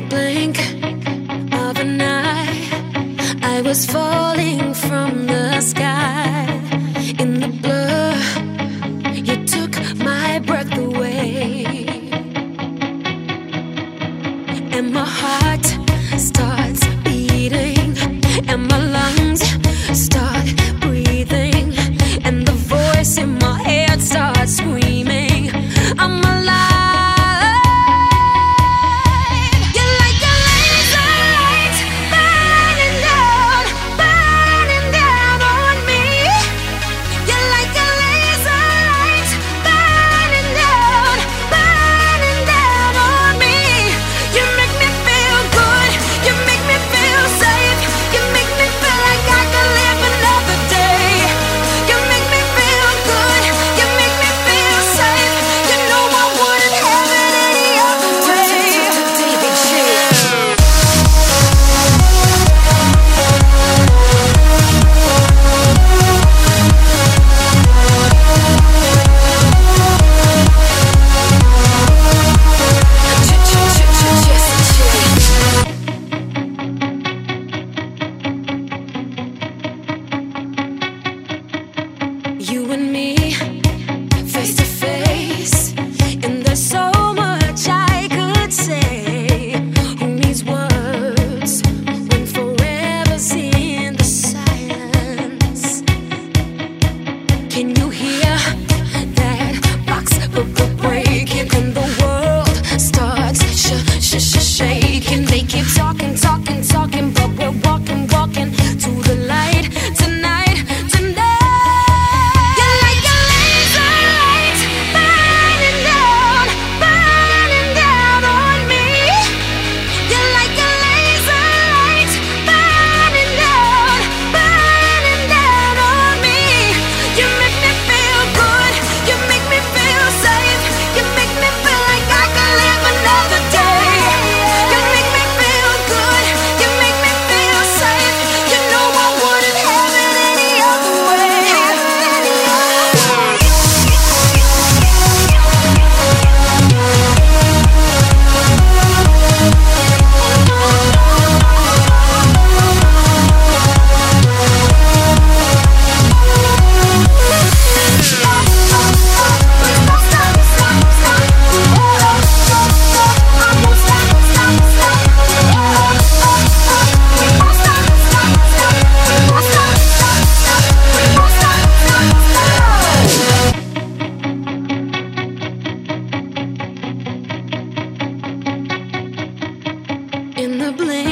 blink of an eye, I was falling keep talking. gonna blame.